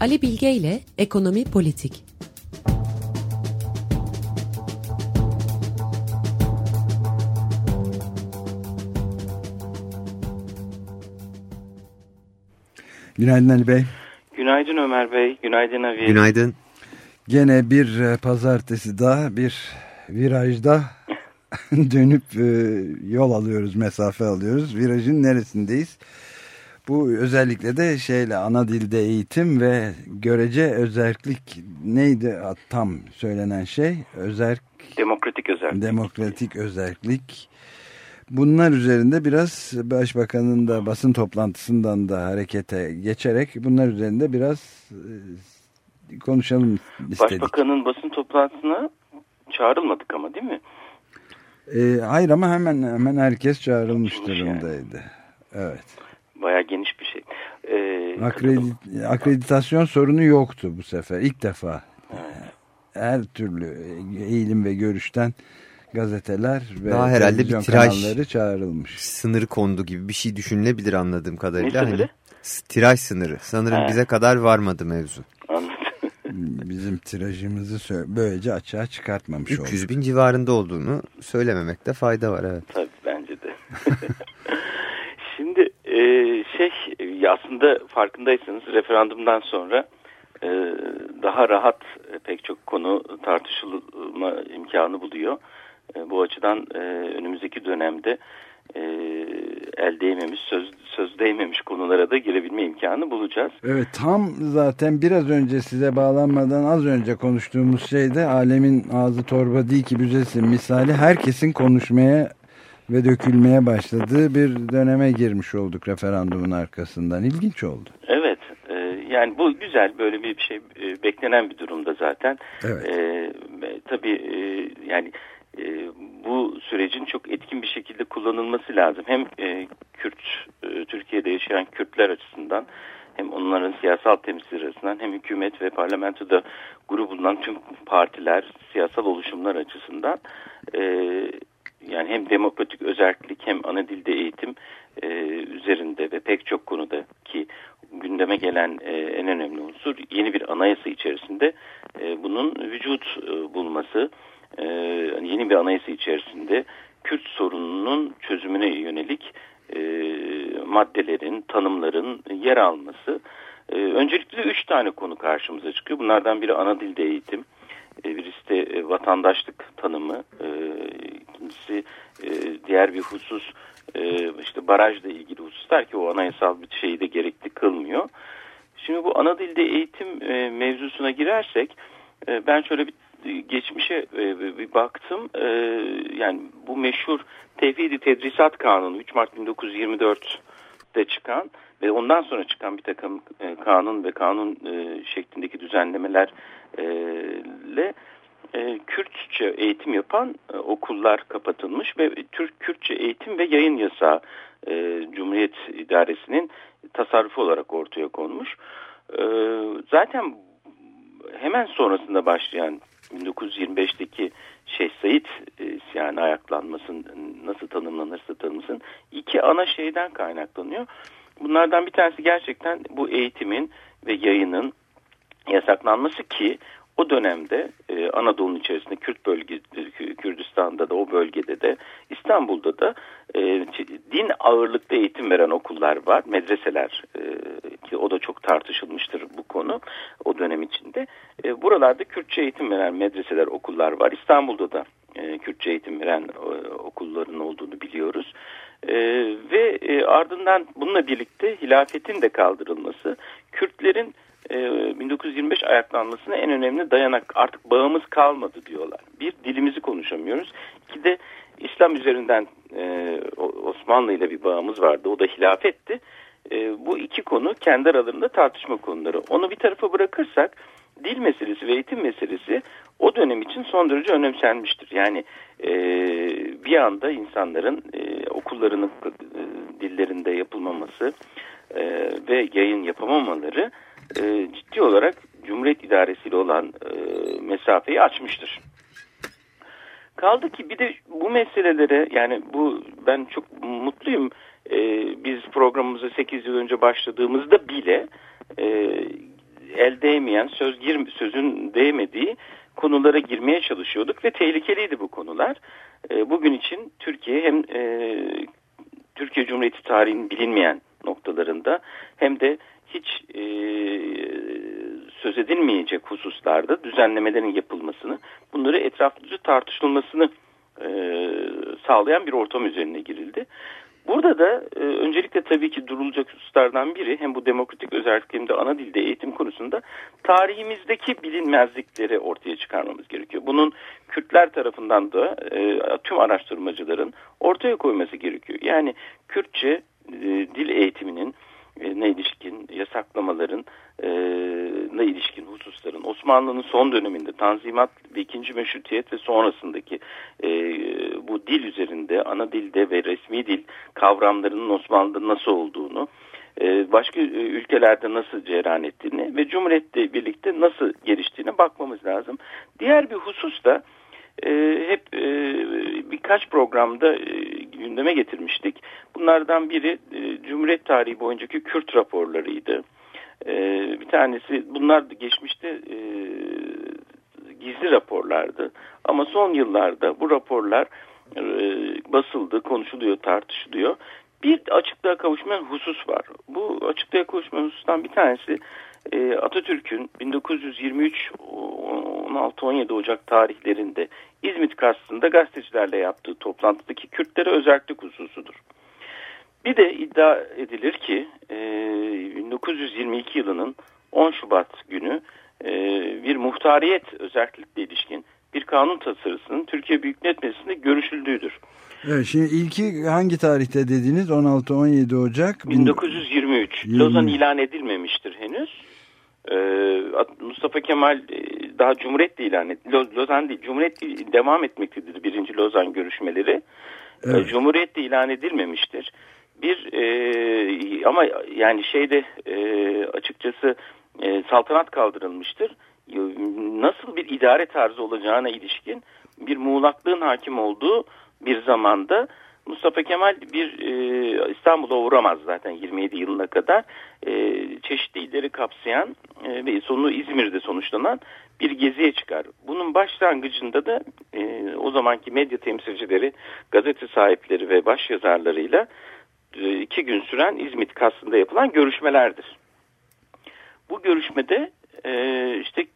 Ali Bilge ile Ekonomi Politik. Günaydın Ali Bey. Günaydın Ömer Bey, günaydın Avi. Günaydın. Gene bir e, pazartesi daha bir virajda dönüp e, yol alıyoruz, mesafe alıyoruz. Virajın neresindeyiz? Bu özellikle de şeyle ana dilde eğitim ve görece özellik neydi tam söylenen şey? Özerk, demokratik özellik. Demokratik özellik. Bunlar üzerinde biraz Başbakanın da basın toplantısından da harekete geçerek bunlar üzerinde biraz e, konuşalım istedik. Başbakanın basın toplantısına çağrılmadık ama değil mi? E, hayır ama hemen hemen herkes çağrılmış durumdaydı. Yani. Evet. Baya geniş bir şey. Ee, Akredit akreditasyon sorunu yoktu bu sefer. ilk defa. Evet. Her türlü eğilim ve görüşten gazeteler ve Daha herhalde bir tiraj çağrılmış. Sınırı kondu gibi bir şey düşünülebilir anladığım kadarıyla. Ne sınırı? Hani, tiraj sınırı. Sanırım He. bize kadar varmadı mevzu. Anladım. Bizim tirajımızı böylece açığa çıkartmamış 300 olduk. 300 bin civarında olduğunu söylememekte fayda var. Evet. Tabii bence de. Şimdi e, şey aslında farkındaysanız referandumdan sonra e, daha rahat e, pek çok konu tartışılma imkanı buluyor. E, bu açıdan e, önümüzdeki dönemde e, el değmemiş, söz, söz değmemiş konulara da girebilme imkanı bulacağız. Evet tam zaten biraz önce size bağlanmadan az önce konuştuğumuz şeyde alemin ağzı torba değil ki büzesin misali herkesin konuşmaya ve dökülmeye başladığı bir döneme girmiş olduk referandumun arkasından. İlginç oldu. Evet. E, yani bu güzel böyle bir şey e, beklenen bir durumda zaten. Evet. E, tabii e, yani e, bu sürecin çok etkin bir şekilde kullanılması lazım. Hem e, Kürt, e, Türkiye'de yaşayan Kürtler açısından hem onların siyasal temsilcileri açısından hem hükümet ve parlamentoda grubu bulunan tüm partiler, siyasal oluşumlar açısından e, yani hem demokratik özellik hem ana dilde eğitim e, üzerinde ve pek çok konuda ki gündeme gelen e, en önemli unsur yeni bir anayasa içerisinde e, bunun vücut e, bulması e, yeni bir anayasa içerisinde Kürt sorununun çözümüne yönelik e, maddelerin, tanımların yer alması. E, öncelikle üç tane konu karşımıza çıkıyor. Bunlardan biri ana dilde eğitim, e, birisi de e, vatandaşlık tanımı, e, ikincisi e, diğer bir husus e, işte barajla ilgili hususlar ki o anayasal bir şeyi de gerekli kılmıyor. Şimdi bu ana dilde eğitim e, mevzusuna girersek e, ben şöyle bir geçmişe e, bir baktım. E, yani bu meşhur Tedrisat Kanunu 3 Mart 1924'te çıkan ve ondan sonra çıkan bir takım e, kanun ve kanun şeklindeki düzenlemelerle Kürtçe eğitim yapan okullar kapatılmış ve Türk Kürtçe eğitim ve yayın yasağı Cumhuriyet İdaresi'nin tasarrufu olarak ortaya konmuş. Zaten hemen sonrasında başlayan 1925'teki Şeyh Said e, isyanı ayaklanmasın nasıl tanımlanırsa tanımsın iki ana şeyden kaynaklanıyor. Bunlardan bir tanesi gerçekten bu eğitimin ve yayının yasaklanması ki o dönemde e, Anadolu'nun içerisinde Kürt bölge, Kürdistan'da da o bölgede de İstanbul'da da e, din ağırlıklı eğitim veren okullar var, medreseler e, ki o da çok tartışılmıştır bu konu o dönem içinde. E, buralarda Kürtçe eğitim veren medreseler, okullar var. İstanbul'da da e, Kürtçe eğitim veren e, okulların olduğunu biliyoruz. E, ve e, ardından bununla birlikte hilafetin de kaldırılması, Kürtlerin 1925 e, ayaklanmasına en önemli dayanak artık bağımız kalmadı diyorlar. Bir dilimizi konuşamıyoruz. İki de İslam üzerinden e, Osmanlı ile bir bağımız vardı. O da hilafetti. E, bu iki konu kendi aralarında tartışma konuları. Onu bir tarafa bırakırsak dil meselesi ve eğitim meselesi o dönem için son derece önemsenmiştir. Yani e, bir anda insanların e, okullarının e, dillerinde yapılmaması e, ve yayın yapamamaları e, ciddi olarak Cumhuriyet İdaresi ile olan e, mesafeyi açmıştır. Kaldı ki bir de bu meselelere yani bu ben çok mutluyum. E, biz programımıza 8 yıl önce başladığımızda bile e, el değmeyen, söz gir, sözün değmediği konulara girmeye çalışıyorduk ve tehlikeliydi bu konular. E, bugün için Türkiye hem e, Türkiye Cumhuriyeti tarihinin bilinmeyen noktalarında hem de hiç e, söz edilmeyecek hususlarda düzenlemelerin yapılmasını, bunları etraflıca tartışılmasını e, sağlayan bir ortam üzerine girildi. Burada da e, öncelikle tabii ki durulacak hususlardan biri hem bu demokratik özellik hem de ana dilde eğitim konusunda tarihimizdeki bilinmezlikleri ortaya çıkarmamız gerekiyor. Bunun Kürtler tarafından da e, tüm araştırmacıların ortaya koyması gerekiyor. Yani Kürtçe e, dil eğitiminin e, ne ilişkin yasaklamaların e, ne ilişkin hususların Osmanlı'nın son döneminde Tanzimat ve ikinci Meşrutiyet ve sonrasındaki e, bu dil üzerinde ana dilde ve resmi dil kavramlarının Osmanlı'da nasıl olduğunu e, başka ülkelerde nasıl cereyan ettiğini ve Cumhuriyet'le birlikte nasıl geliştiğine bakmamız lazım. Diğer bir husus da e, hep e, birkaç programda e, gündeme getirmiştik. Bunlardan biri e, Cumhuriyet tarihi boyuncaki Kürt raporlarıydı. E, bir tanesi bunlar geçmişte e, gizli raporlardı. Ama son yıllarda bu raporlar e, basıldı, konuşuluyor, tartışılıyor. Bir açıklığa kavuşmayan husus var. Bu açıklığa kavuşmayan husustan bir tanesi e, Atatürk'ün 1923 16-17 Ocak tarihlerinde İzmit karşısında gazetecilerle yaptığı toplantıdaki Kürtlere özellik hususudur. Bir de iddia edilir ki e, 1922 yılının 10 Şubat günü e, bir muhtariyet özellikle ilişkin bir kanun tasarısının Türkiye Büyük Millet Meclisi'nde görüşüldüğüdür. Evet, şimdi ilki hangi tarihte dediniz? 16-17 Ocak? 1923. Lozan ilan edilmemiştir henüz. Ee, Mustafa Kemal e, daha Cumhuriyet ilan etti. Lozan değil, Cumhuriyet devam etmektedir birinci Lozan görüşmeleri. Ee, evet. Cumhuriyet de ilan edilmemiştir. Bir e, ama yani şeyde e, açıkçası e, saltanat kaldırılmıştır. Nasıl bir idare tarzı olacağına ilişkin bir muğlaklığın hakim olduğu bir zamanda Mustafa Kemal bir e, İstanbul'a uğramaz zaten 27 yılına kadar e, çeşitli illeri kapsayan e, ve sonu İzmir'de sonuçlanan bir geziye çıkar. Bunun başlangıcında da e, o zamanki medya temsilcileri, gazete sahipleri ve başyazarlarıyla e, iki gün süren İzmit kastında yapılan görüşmelerdir. Bu görüşmede e, işte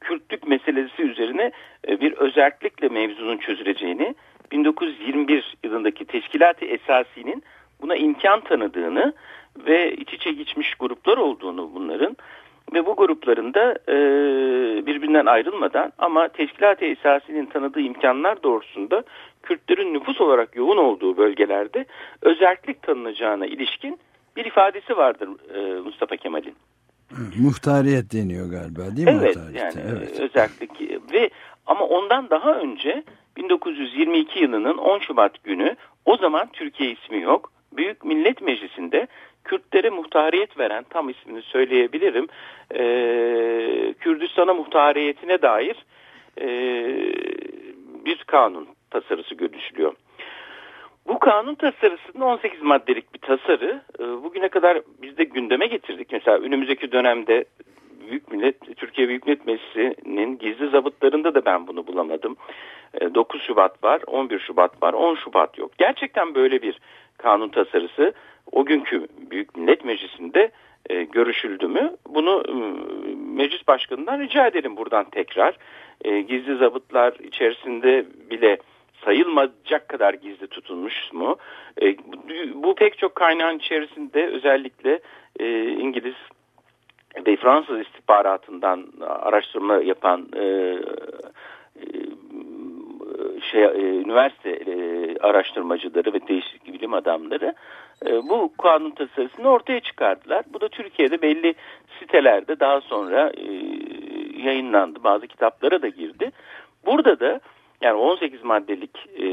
Kürtlük meselesi üzerine e, bir özellikle mevzunun çözüleceğini 1921 yılındaki teşkilat-ı esasinin buna imkan tanıdığını ve iç içe geçmiş gruplar olduğunu bunların ve bu grupların da e, birbirinden ayrılmadan ama teşkilat-ı esasinin tanıdığı imkanlar doğrusunda Kürtlerin nüfus olarak yoğun olduğu bölgelerde özellik tanınacağına ilişkin bir ifadesi vardır e, Mustafa Kemal'in. Muhtariyet deniyor galiba değil mi? Evet yani evet. özellik ve ama ondan daha önce 1922 yılının 10 Şubat günü o zaman Türkiye ismi yok. Büyük Millet Meclisi'nde Kürtlere muhtariyet veren tam ismini söyleyebilirim. E, Kürdistan'a muhtariyetine dair e, bir kanun tasarısı görüşülüyor. Bu kanun tasarısının 18 maddelik bir tasarı. E, bugüne kadar biz de gündeme getirdik. Mesela önümüzdeki dönemde Büyük Millet, Türkiye Büyük Millet Meclisi'nin gizli zabıtlarında da ben bunu bulamadım. 9 e, Şubat var, 11 Şubat var, 10 Şubat yok. Gerçekten böyle bir kanun tasarısı o günkü Büyük Millet Meclisi'nde e, görüşüldü mü? Bunu meclis başkanından rica edelim buradan tekrar. Gizli zabıtlar içerisinde bile sayılmayacak kadar gizli tutulmuş mu? E, bu, pek çok kaynağın içerisinde özellikle e, İngiliz ve Fransız istihbaratından araştırma yapan e, e, şey e, üniversite e, araştırmacıları ve değişik bilim adamları e, bu kanun tasarısını ortaya çıkardılar. Bu da Türkiye'de belli sitelerde daha sonra e, yayınlandı. Bazı kitaplara da girdi. Burada da yani 18 maddelik e,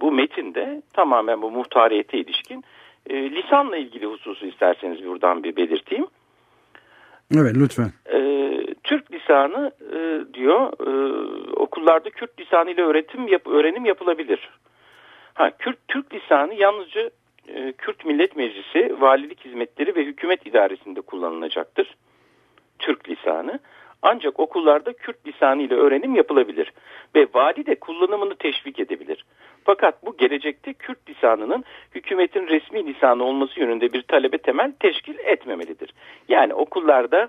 bu metinde tamamen bu muhtariyete ilişkin e, lisanla ilgili hususu isterseniz buradan bir belirteyim. Evet lütfen. Ee, Türk lisanı e, diyor e, okullarda Kürt lisanı ile öğretim yap, öğrenim yapılabilir. Ha Kürt Türk lisanı yalnızca e, Kürt Millet Meclisi, valilik hizmetleri ve hükümet idaresinde kullanılacaktır. Türk lisanı. Ancak okullarda Kürt lisanı öğrenim yapılabilir ve vali de kullanımını teşvik edebilir. Fakat bu gelecekte Kürt lisanının hükümetin resmi lisanı olması yönünde bir talebe temel teşkil etmemelidir. Yani okullarda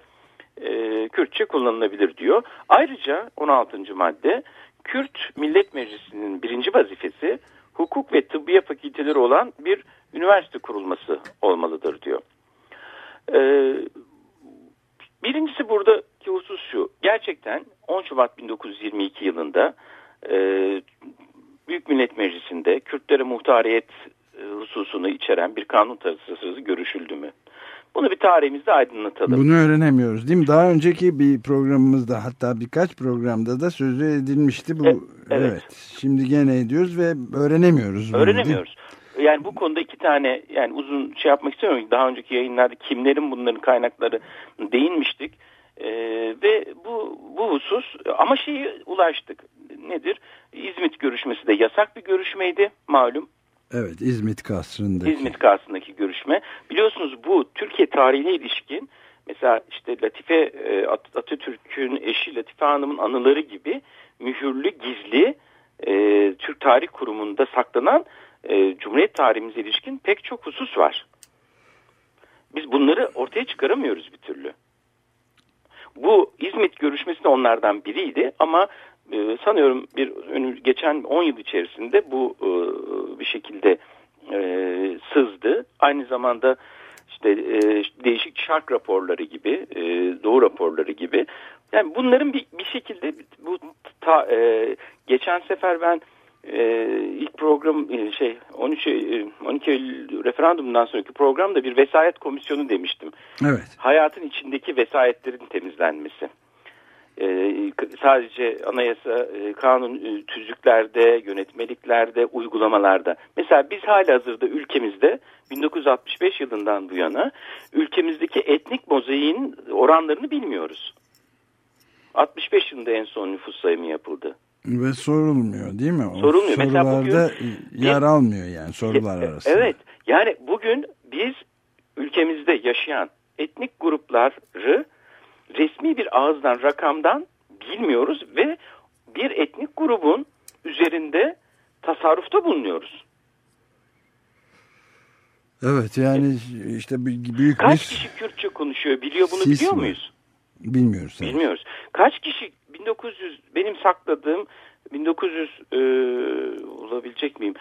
e, Kürtçe kullanılabilir diyor. Ayrıca 16. madde Kürt Millet Meclisi'nin birinci vazifesi hukuk ve tıbbiye fakülteleri olan bir üniversite kurulması olmalıdır diyor. Ee, birincisi buradaki husus şu. Gerçekten 10 Şubat 1922 yılında e, Büyük Millet Meclisi'nde Kürtlere muhtariyet e, hususunu içeren bir kanun tasarısı görüşüldü mü? Bunu bir tarihimizde aydınlatalım. Bunu öğrenemiyoruz değil mi? Daha önceki bir programımızda hatta birkaç programda da sözü edilmişti. Bu, evet. evet. Şimdi gene ediyoruz ve öğrenemiyoruz. Bunu, öğrenemiyoruz. Yani bu konuda iki tane yani uzun şey yapmak istemiyorum. Daha önceki yayınlarda kimlerin bunların kaynakları değinmiştik. Ee, ve bu, bu husus ama şeyi ulaştık. Nedir? İzmit görüşmesi de yasak bir görüşmeydi malum. Evet İzmit Kasrı'ndaki. İzmit Kasrı'ndaki görüşme. Biliyorsunuz bu Türkiye tarihine ilişkin mesela işte Latife e, Atatürk'ün eşi Latife Hanım'ın anıları gibi mühürlü gizli e, Türk Tarih Kurumu'nda saklanan e, Cumhuriyet tarihimize ilişkin pek çok husus var. Biz bunları ortaya çıkaramıyoruz bir türlü. Bu İzmit görüşmesi de onlardan biriydi ama e, sanıyorum bir geçen 10 yıl içerisinde bu e, bir şekilde e, sızdı. Aynı zamanda işte e, değişik şark raporları gibi, e, doğu raporları gibi. Yani bunların bir, bir şekilde bu ta, e, geçen sefer ben e, ilk program e, şey 13 12 e, Eylül referandumdan sonraki programda bir vesayet komisyonu demiştim. Evet. Hayatın içindeki vesayetlerin temizlenmesi. Ee, sadece anayasa, e, kanun e, tüzüklerde, yönetmeliklerde, uygulamalarda. Mesela biz hala hazırda ülkemizde 1965 yılından bu yana ülkemizdeki etnik mozaiğin oranlarını bilmiyoruz. 65 yılında en son nüfus sayımı yapıldı. Ve sorulmuyor değil mi? O sorulmuyor. Mesela bugün, yer almıyor yani sorular arasında. Evet yani bugün biz ülkemizde yaşayan etnik grupları resmi bir ağızdan rakamdan bilmiyoruz ve bir etnik grubun üzerinde tasarrufta bulunuyoruz. Evet yani işte büyük Kaç bir... kişi Kürtçe konuşuyor biliyor bunu biliyor mi? muyuz? Bilmiyoruz. Evet. Bilmiyoruz. Kaç kişi 1900 benim sakladığım 1900 e, olabilecek miyim?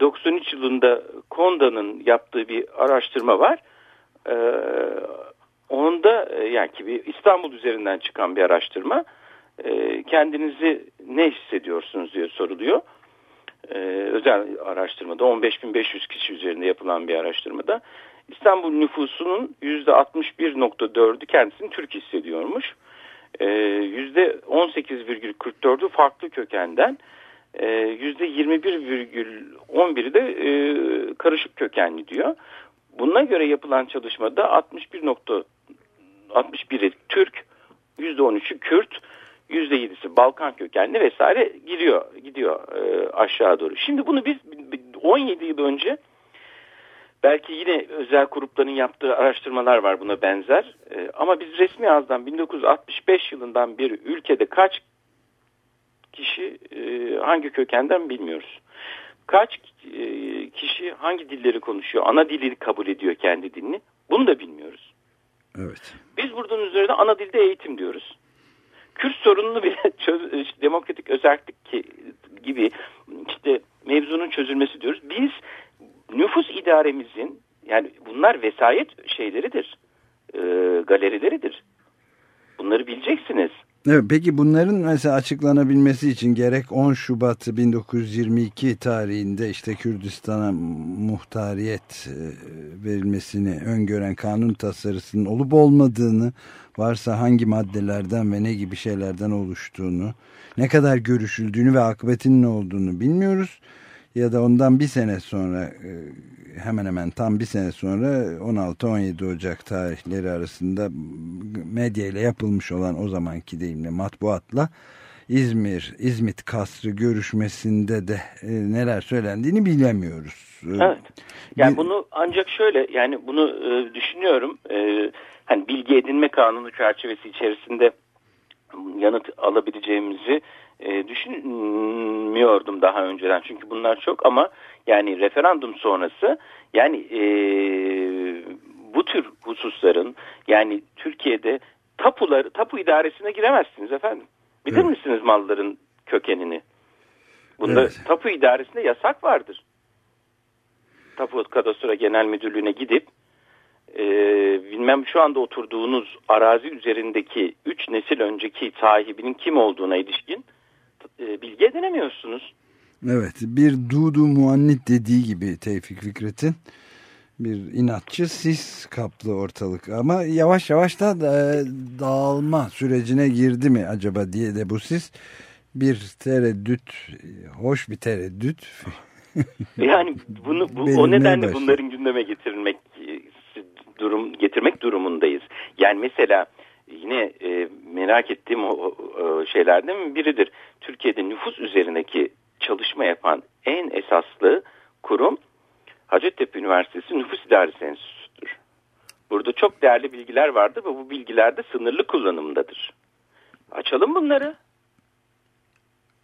93 yılında Konda'nın yaptığı bir araştırma var. E, Onda e, yani ki İstanbul üzerinden çıkan bir araştırma e, kendinizi ne hissediyorsunuz diye soruluyor. E, özel araştırmada 15.500 kişi üzerinde yapılan bir araştırmada İstanbul nüfusunun %61.4'ü kendisini Türk hissediyormuş. %18,44'ü farklı kökenden %21,11'i de karışık kökenli diyor. Buna göre yapılan çalışmada 61. 61'i Türk, %13'ü Kürt, %7'si Balkan kökenli vesaire gidiyor gidiyor e, aşağı doğru. Şimdi bunu biz 17 yıl önce belki yine özel grupların yaptığı araştırmalar var buna benzer. E, ama biz resmi ağızdan 1965 yılından bir ülkede kaç kişi e, hangi kökenden bilmiyoruz. Kaç e, kişi hangi dilleri konuşuyor, ana dili kabul ediyor kendi dilini bunu da bilmiyoruz. Evet. Biz buradan üzerinde ana dilde eğitim diyoruz. Kürt sorununu bile çöz, işte demokratik özellik gibi işte mevzunun çözülmesi diyoruz. Biz nüfus idaremizin yani bunlar vesayet şeyleridir, e, galerileridir. Bunları bileceksiniz. Evet, peki bunların mesela açıklanabilmesi için gerek 10 Şubat 1922 tarihinde işte Kürdistan'a muhtariyet e, verilmesini öngören kanun tasarısının olup olmadığını varsa hangi maddelerden ve ne gibi şeylerden oluştuğunu ne kadar görüşüldüğünü ve akıbetinin ne olduğunu bilmiyoruz ya da ondan bir sene sonra e, hemen hemen tam bir sene sonra 16-17 Ocak tarihleri arasında medya ile yapılmış olan o zamanki deyimle matbuatla İzmir, İzmit Kasrı görüşmesinde de e, neler söylendiğini bilemiyoruz. Evet. Yani bir, bunu ancak şöyle yani bunu e, düşünüyorum. E, hani bilgi edinme kanunu çerçevesi içerisinde yanıt alabileceğimizi e, düşünmüyordum daha önceden. Çünkü bunlar çok ama yani referandum sonrası yani e, bu tür hususların yani Türkiye'de tapuları tapu idaresine giremezsiniz efendim. Bilir evet. misiniz malların kökenini? Bunda evet. tapu idaresinde yasak vardır. Tapu Kadastro Genel Müdürlüğü'ne gidip e, bilmem şu anda oturduğunuz arazi üzerindeki 3 nesil önceki sahibinin kim olduğuna ilişkin e, bilgi edinemiyorsunuz. Evet bir Dudu Muannit dediği gibi Tevfik Fikret'in bir inatçı sis kaplı ortalık ama yavaş yavaş da e, dağılma sürecine girdi mi acaba diye de bu sis bir tereddüt hoş bir tereddüt yani bunu bu, o nedenle başladı. bunların gündeme getirilmek durum getirmek durumundayız. Yani mesela yine e, merak ettiğim o, o şeylerden biridir. Türkiye'de nüfus üzerindeki çalışma yapan en esaslı kurum Hacettepe Üniversitesi Nüfus İdaresi Enstitüsü'dür. Burada çok değerli bilgiler vardır ve bu bilgiler de sınırlı kullanımdadır. Açalım bunları.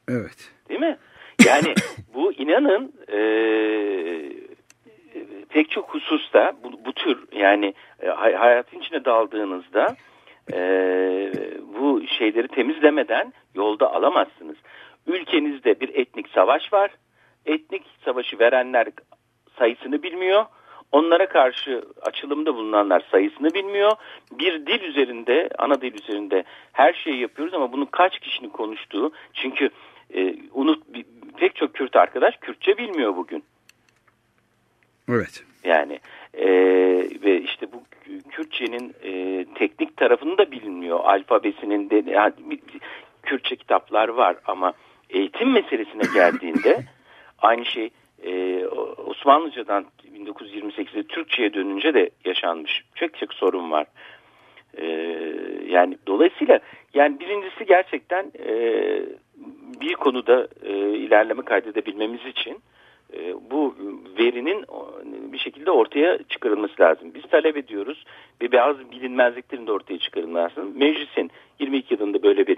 Evet. Değil mi? Yani bu inanın e, pek çok hususta bu, bu tür yani e, hayatın içine daldığınızda e, bu şeyleri temizlemeden yolda alamazsınız. Ülkenizde bir etnik savaş var. Etnik savaşı verenler sayısını bilmiyor. Onlara karşı açılımda bulunanlar sayısını bilmiyor. Bir dil üzerinde, ana dil üzerinde her şeyi yapıyoruz ama bunun kaç kişinin konuştuğu. Çünkü e, unut pek çok Kürt arkadaş Kürtçe bilmiyor bugün. Evet. Yani e, ve işte bu Kürtçenin e, teknik tarafını da bilinmiyor. Alfabesinin de yani, Kürtçe kitaplar var ama eğitim meselesine geldiğinde aynı şey e, Osmanlıcadan 1928'de Türkçe'ye dönünce de yaşanmış. Çok çok sorun var. E, yani dolayısıyla yani birincisi gerçekten e, bir konuda e, ilerleme kaydedebilmemiz için bu verinin bir şekilde ortaya çıkarılması lazım. Biz talep ediyoruz ve bazı bilinmezliklerin de ortaya çıkarılması lazım. Meclisin 22 yılında böyle bir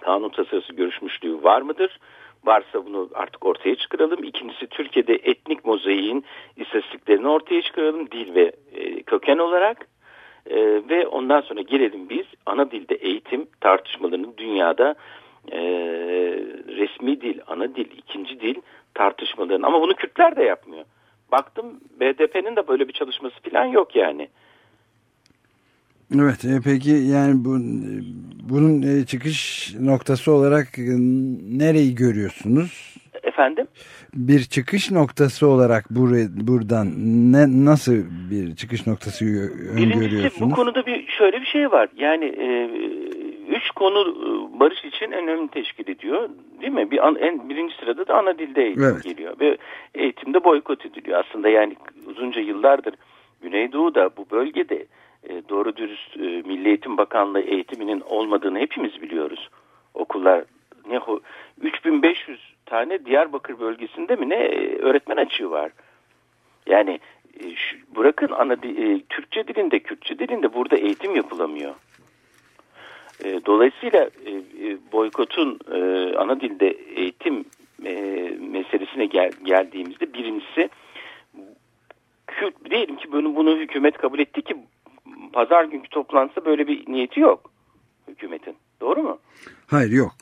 kanun tasarısı görüşmüşlüğü var mıdır? Varsa bunu artık ortaya çıkaralım. İkincisi Türkiye'de etnik mozaiğin istatistiklerini ortaya çıkaralım dil ve e, köken olarak. E, ve ondan sonra gelelim biz ana dilde eğitim tartışmalarının dünyada e, resmi dil, ana dil, ikinci dil tartışmalarını ama bunu Kürtler de yapmıyor. Baktım BDP'nin de böyle bir çalışması falan yok yani. Evet e, peki yani bu, bunun e, çıkış noktası olarak e, nereyi görüyorsunuz? Efendim? Bir çıkış noktası olarak bur buradan ne nasıl bir çıkış noktası öngörüyorsunuz? Birincisi bu konuda bir şöyle bir şey var. Yani e, üç konu e, barış için en önemli teşkil ediyor. Değil mi? Bir an, en birinci sırada da ana dilde eğitim evet. geliyor ve eğitimde boykot ediliyor. Aslında yani uzunca yıllardır Güneydoğu'da bu bölgede e, doğru dürüst e, Milli Eğitim Bakanlığı eğitiminin olmadığını hepimiz biliyoruz. Okullar ne 3500 tane Diyarbakır bölgesinde mi ne e, öğretmen açığı var. Yani e, şu, bırakın ana e, Türkçe dilinde, Kürtçe dilinde burada eğitim yapılamıyor. E, dolayısıyla e, e, boykotun ana dilde eğitim meselesine gel, geldiğimizde birincisi diyelim ki bunu, bunu hükümet kabul etti ki pazar günkü toplantısı böyle bir niyeti yok hükümetin. Doğru mu? Hayır yok.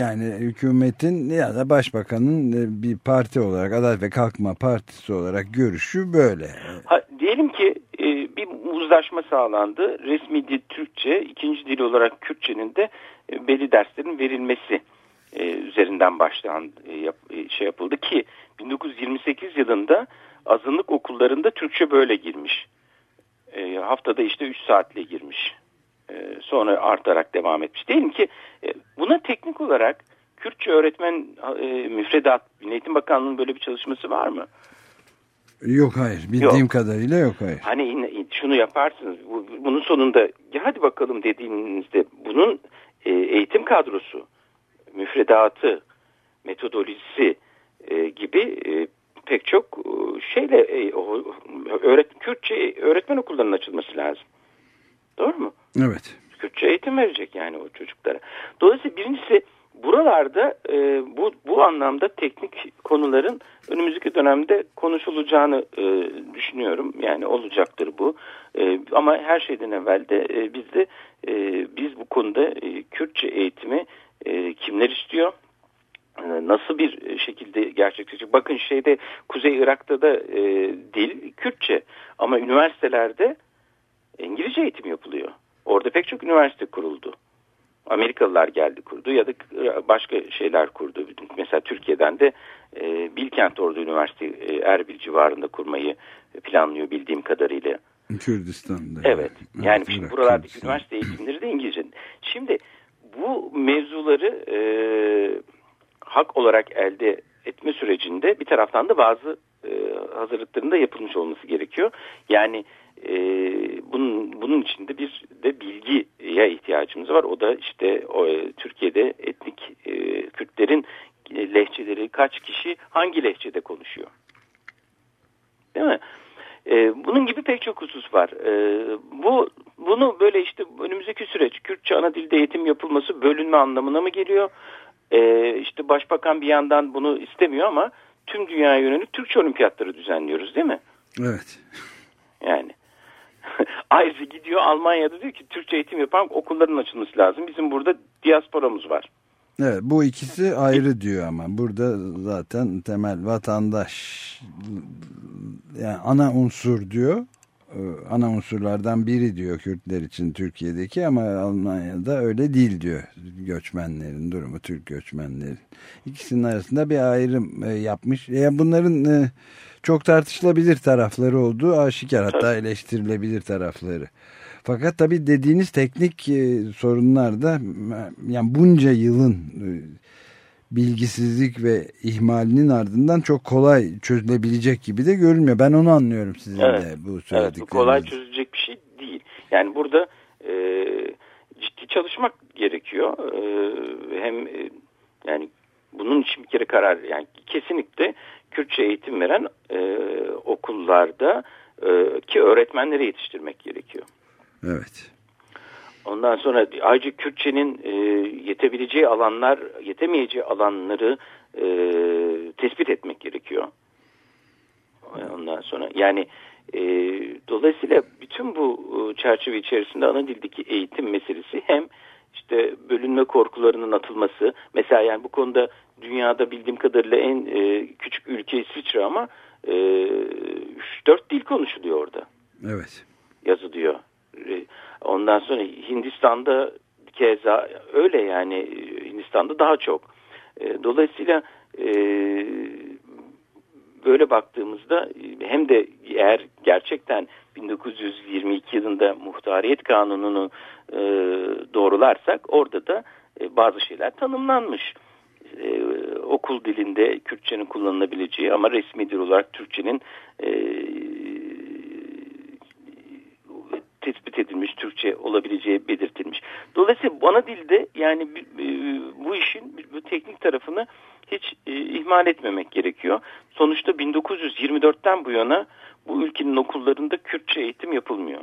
Yani hükümetin ya da başbakanın bir parti olarak Adalet ve Kalkınma Partisi olarak görüşü böyle. Ha, diyelim ki uzlaşma sağlandı. Resmi dil Türkçe, ikinci dil olarak Kürtçenin de e, belli derslerin verilmesi e, üzerinden başlayan e, şey yapıldı ki 1928 yılında azınlık okullarında Türkçe böyle girmiş. Haftada işte 3 saatle girmiş. Sonra artarak devam etmiş. Diyelim ki buna teknik olarak Kürtçe öğretmen müfredat, Eğitim Bakanlığı'nın böyle bir çalışması var mı? Yok hayır. Bildiğim yok. kadarıyla yok hayır. Hani şunu yaparsınız. Bunun sonunda ya hadi bakalım dediğinizde bunun e, eğitim kadrosu, müfredatı, metodolojisi e, gibi e, pek çok şeyle öğret Kürtçe öğretmen okullarının açılması lazım. Doğru mu? Evet. Kürtçe eğitim verecek yani o çocuklara. Dolayısıyla birincisi buralarda e, bu bu anlamda teknik konuların önümüzdeki dönemde konuşulacağını e, düşünüyorum. Yani olacaktır bu. E, ama her şeyden evvel de e, biz de e, biz bu konuda e, Kürtçe eğitimi e, kimler istiyor? E, nasıl bir şekilde gerçekleşecek? Bakın şeyde Kuzey Irak'ta da e, dil Kürtçe ama üniversitelerde İngilizce eğitim yapılıyor. Orada pek çok üniversite kuruldu. Amerikalılar geldi kurdu ya da başka şeyler kurdu. Mesela Türkiye'den de e, Bilkent Ordu Üniversite e, Erbil civarında kurmayı planlıyor bildiğim kadarıyla. Kürdistan'da. Evet. Yani, yani şimdi buralardaki Kürdistan. üniversite eğitimleri de İngilizce. Şimdi bu mevzuları e, hak olarak elde etme sürecinde bir taraftan da bazı e, hazırlıkların da yapılmış olması gerekiyor. Yani e, bunun, bunun içinde bir de bilgiye ihtiyacımız var. O da işte o, e, Türkiye'de etnik e, Kürtlerin lehçeleri kaç kişi hangi lehçede konuşuyor. Değil mi? E, bunun gibi pek çok husus var. E, bu bunu böyle işte önümüzdeki süreç Kürtçe ana dilde eğitim yapılması bölünme anlamına mı geliyor? E, işte başbakan bir yandan bunu istemiyor ama tüm dünyaya yönelik Türkçe olimpiyatları düzenliyoruz değil mi? Evet. Yani Ayrıca gidiyor Almanya'da diyor ki Türkçe eğitim yapan okulların açılması lazım. Bizim burada diasporamız var. Evet bu ikisi ayrı diyor ama burada zaten temel vatandaş yani ana unsur diyor ana unsurlardan biri diyor Kürtler için Türkiye'deki ama Almanya'da öyle değil diyor göçmenlerin durumu Türk göçmenlerin. İkisinin arasında bir ayrım e, yapmış. Yani bunların e, çok tartışılabilir tarafları olduğu aşikar hatta eleştirilebilir tarafları. Fakat tabii dediğiniz teknik e, sorunlar da yani bunca yılın e, bilgisizlik ve ihmalinin ardından çok kolay çözülebilecek gibi de görünmüyor. Ben onu anlıyorum sizin evet. de bu söylediklerinizden. Evet, bu kolay çözülecek bir şey değil. Yani burada e, ciddi çalışmak gerekiyor. E, hem e, yani bunun için bir kere karar yani kesinlikle Kürtçe eğitim veren e, okullarda e, ki öğretmenleri yetiştirmek gerekiyor. Evet. Ondan sonra ayrıca Kürtçenin e, yetebileceği alanlar, yetemeyeceği alanları e, tespit etmek gerekiyor. Ondan sonra yani e, dolayısıyla bütün bu e, çerçeve içerisinde ana dildeki eğitim meselesi hem işte bölünme korkularının atılması mesela yani bu konuda dünyada bildiğim kadarıyla en e, küçük ülke İsviçre ama e, 3-4 dil konuşuluyor orada. Evet. Yazılıyor. E, ondan sonra Hindistan'da keza öyle yani Hindistan'da daha çok. E, dolayısıyla e, böyle baktığımızda hem de eğer gerçekten 1922 yılında muhtariyet kanununu e, doğrularsak orada da e, bazı şeyler tanımlanmış e, okul dilinde Kürtçenin kullanılabileceği ama resmi dil olarak Türkçenin e, tespit edilmiş Türkçe olabileceği belirtilmiş. Dolayısıyla bana dilde yani e, bu işin bu teknik tarafını hiç e, ihmal etmemek gerekiyor. Sonuçta 1924'ten bu yana bu ülkenin okullarında Kürtçe eğitim yapılmıyor.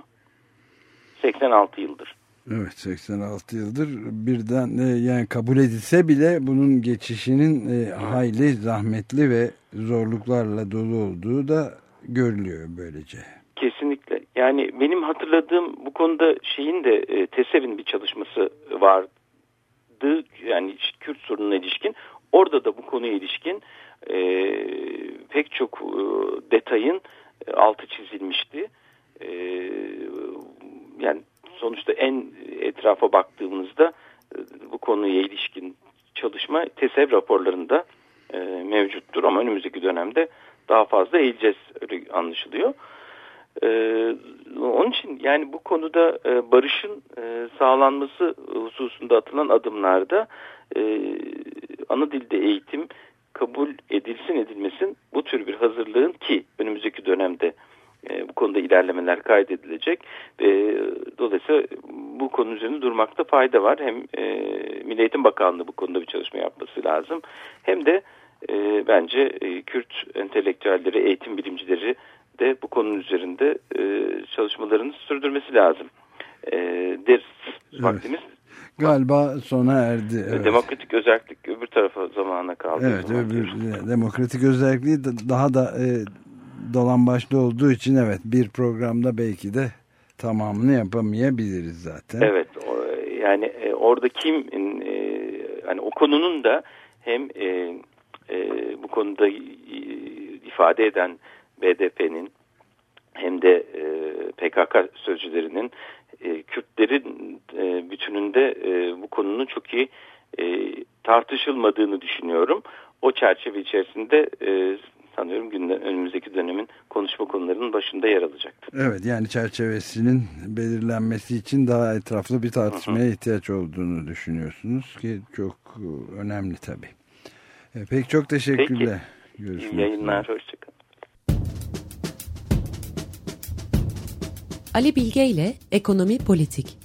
86 yıldır. Evet 86 yıldır birden e, yani kabul edilse bile bunun geçişinin e, hayli zahmetli ve zorluklarla dolu olduğu da görülüyor böylece. Yani benim hatırladığım bu konuda şeyin de e, TESEV'in bir çalışması vardı. Yani Kürt sorununa ilişkin. Orada da bu konuya ilişkin e, pek çok e, detayın e, altı çizilmişti. E, yani sonuçta en etrafa baktığımızda e, bu konuya ilişkin çalışma TESEV raporlarında e, mevcuttur ama önümüzdeki dönemde daha fazla eğileceğiz anlaşılıyor. E, onun için yani bu konuda e, barışın e, sağlanması hususunda atılan adımlarda e, ana dilde eğitim kabul edilsin edilmesin bu tür bir hazırlığın ki önümüzdeki dönemde e, bu konuda ilerlemeler kaydedilecek. E, dolayısıyla bu konu üzerinde durmakta fayda var. Hem e, Milli Eğitim Bakanlığı bu konuda bir çalışma yapması lazım. Hem de e, bence e, Kürt entelektüelleri, eğitim bilimcileri de bu konunun üzerinde e, çalışmalarını sürdürmesi lazım. e, deriz. Vaktimiz Galiba sona erdi. Evet. Demokratik özellik öbür tarafa zamana kaldı. Evet öbür demokratik özelliği daha da e, dolan başlı olduğu için evet bir programda belki de tamamını yapamayabiliriz zaten. Evet yani e, orada kim e, yani o konunun da hem e, e, bu konuda ifade eden BDP'nin hem de e, PKK sözcülerinin e, Kürtlerin e, bütününde e, bu konunun çok iyi e, tartışılmadığını düşünüyorum. O çerçeve içerisinde e, sanıyorum günden, önümüzdeki dönemin konuşma konularının başında yer alacaktır. Evet yani çerçevesinin belirlenmesi için daha etraflı bir tartışmaya hı hı. ihtiyaç olduğunu düşünüyorsunuz ki çok önemli tabii. E, pek çok teşekkürler. Peki. Görüşmek İyi yayınlar. Hoşçakalın. Ali Bilge ile Ekonomi Politik